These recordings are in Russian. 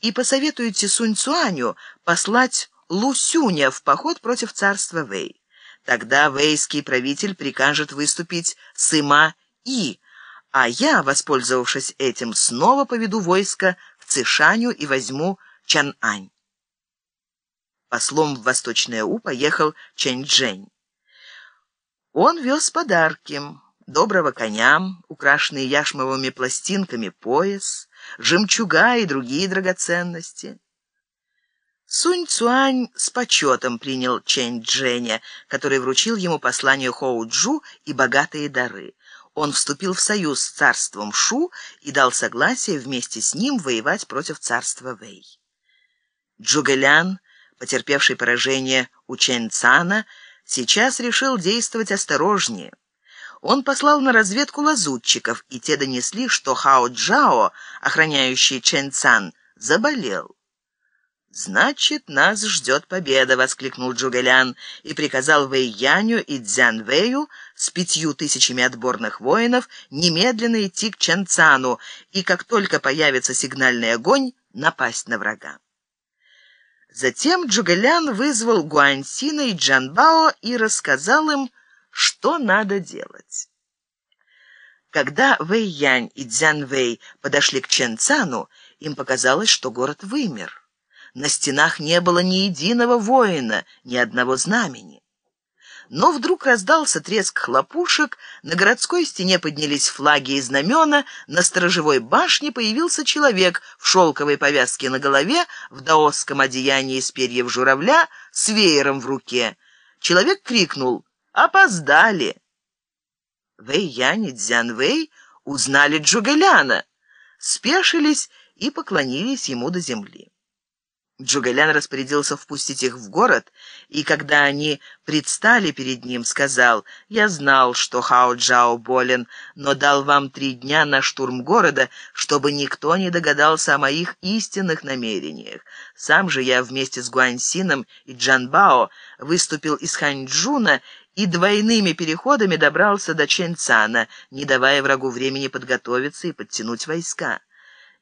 и посоветуйте Сунь Цуаню послать Лусюня в поход против царства Вэй. Тогда вэйский правитель прикажет выступить Сыма И, а я, воспользовавшись этим, снова поведу войско к Цишаню и возьму Чан-Ань. Послом в Восточное У поехал Чэнь-Джэнь. Он вез подарки, доброго коня, украшенный яшмовыми пластинками пояс, жемчуга и другие драгоценности. Сунь Цуань с почетом принял Чэнь Джэня, который вручил ему послание Хоу Джу и богатые дары. Он вступил в союз с царством Шу и дал согласие вместе с ним воевать против царства Вэй. Джугэлян, потерпевший поражение у Чэнь Цана, сейчас решил действовать осторожнее. Он послал на разведку лазутчиков, и те донесли, что Хао Джао, охраняющий Чэнь Цан, заболел. «Значит, нас ждет победа!» — воскликнул Джугэлян и приказал Вэй Яню и Цзян Вэю с пятью тысячами отборных воинов немедленно идти к Чэнцану и, как только появится сигнальный огонь, напасть на врага. Затем Джугэлян вызвал Гуаньсина и Джанбао и рассказал им, что надо делать. Когда Вэй Янь и Цзян Вэй подошли к Чэнцану, им показалось, что город вымер. На стенах не было ни единого воина, ни одного знамени. Но вдруг раздался треск хлопушек, на городской стене поднялись флаги и знамена, на сторожевой башне появился человек в шелковой повязке на голове, в даосском одеянии из перьев журавля, с веером в руке. Человек крикнул «Опоздали!». Вэй Янь и Цзян Вэй узнали Джугэляна, спешились и поклонились ему до земли. Джугалян распорядился впустить их в город, и когда они предстали перед ним, сказал, «Я знал, что Хао Джао болен, но дал вам три дня на штурм города, чтобы никто не догадался о моих истинных намерениях. Сам же я вместе с Гуаньсином и Джанбао выступил из Ханьчжуна и двойными переходами добрался до Чэньцана, не давая врагу времени подготовиться и подтянуть войска».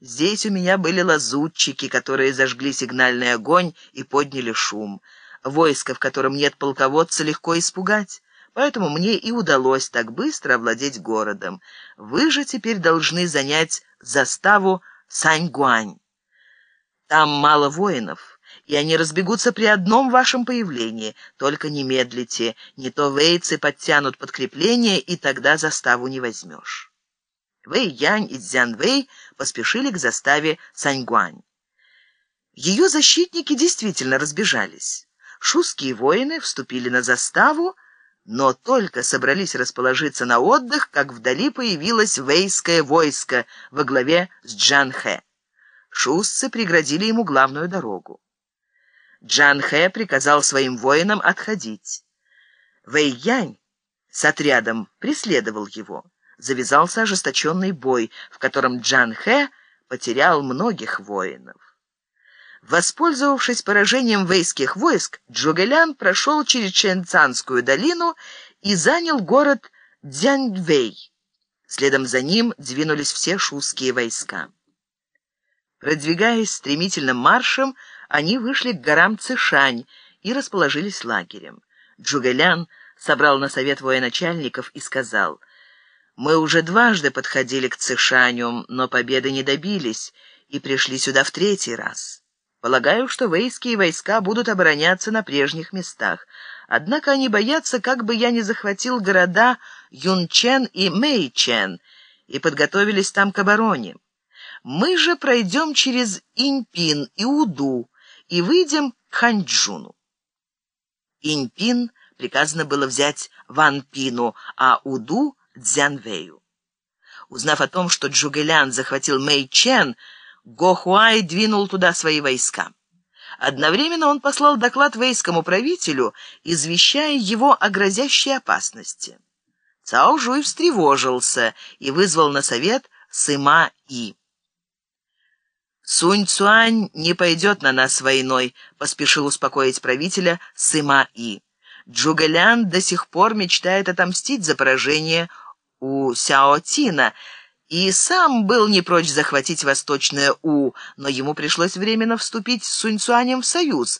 Здесь у меня были лазутчики, которые зажгли сигнальный огонь и подняли шум. Войско, в котором нет полководца, легко испугать. Поэтому мне и удалось так быстро овладеть городом. Вы же теперь должны занять заставу Саньгуань. Там мало воинов, и они разбегутся при одном вашем появлении. Только не медлите, не то вейцы подтянут подкрепление, и тогда заставу не возьмешь. Вэй Янь и Цзян Вэй поспешили к заставе Саньгуань. Ее защитники действительно разбежались. Шуские воины вступили на заставу, но только собрались расположиться на отдых, как вдали появилось вейское войско во главе с Джан Хэ. Шустцы преградили ему главную дорогу. Джан Хэ приказал своим воинам отходить. Вэй Янь с отрядом преследовал его завязался ожесточенный бой, в котором Джан Хэ потерял многих воинов. Воспользовавшись поражением вейских войск, Джугэлян прошел через Чэнцанскую долину и занял город Дзяньвэй. Следом за ним двинулись все шуские войска. Продвигаясь стремительным маршем, они вышли к горам Цишань и расположились лагерем. Джугэлян собрал на совет военачальников и сказал — мы уже дважды подходили к Цишаню, но победы не добились и пришли сюда в третий раз. Полагаю, что вейские войска будут обороняться на прежних местах. Однако они боятся, как бы я не захватил города Юнчен и Мэйчен и подготовились там к обороне. Мы же пройдем через Иньпин и Уду и выйдем к Ханчжуну. Иньпин приказано было взять Ванпину, а Уду Цзянвэю. Узнав о том, что Джугэлян захватил Мэй Чен, Го Хуай двинул туда свои войска. Одновременно он послал доклад вейскому правителю, извещая его о грозящей опасности. Цао Жуй встревожился и вызвал на совет Сыма И. «Сунь Цуань не пойдет на нас войной», — поспешил успокоить правителя Сыма И. Джугэлян до сих пор мечтает отомстить за поражение у Сяо Тина и сам был не прочь захватить Восточное У, но ему пришлось временно вступить с Суньцуанем в союз,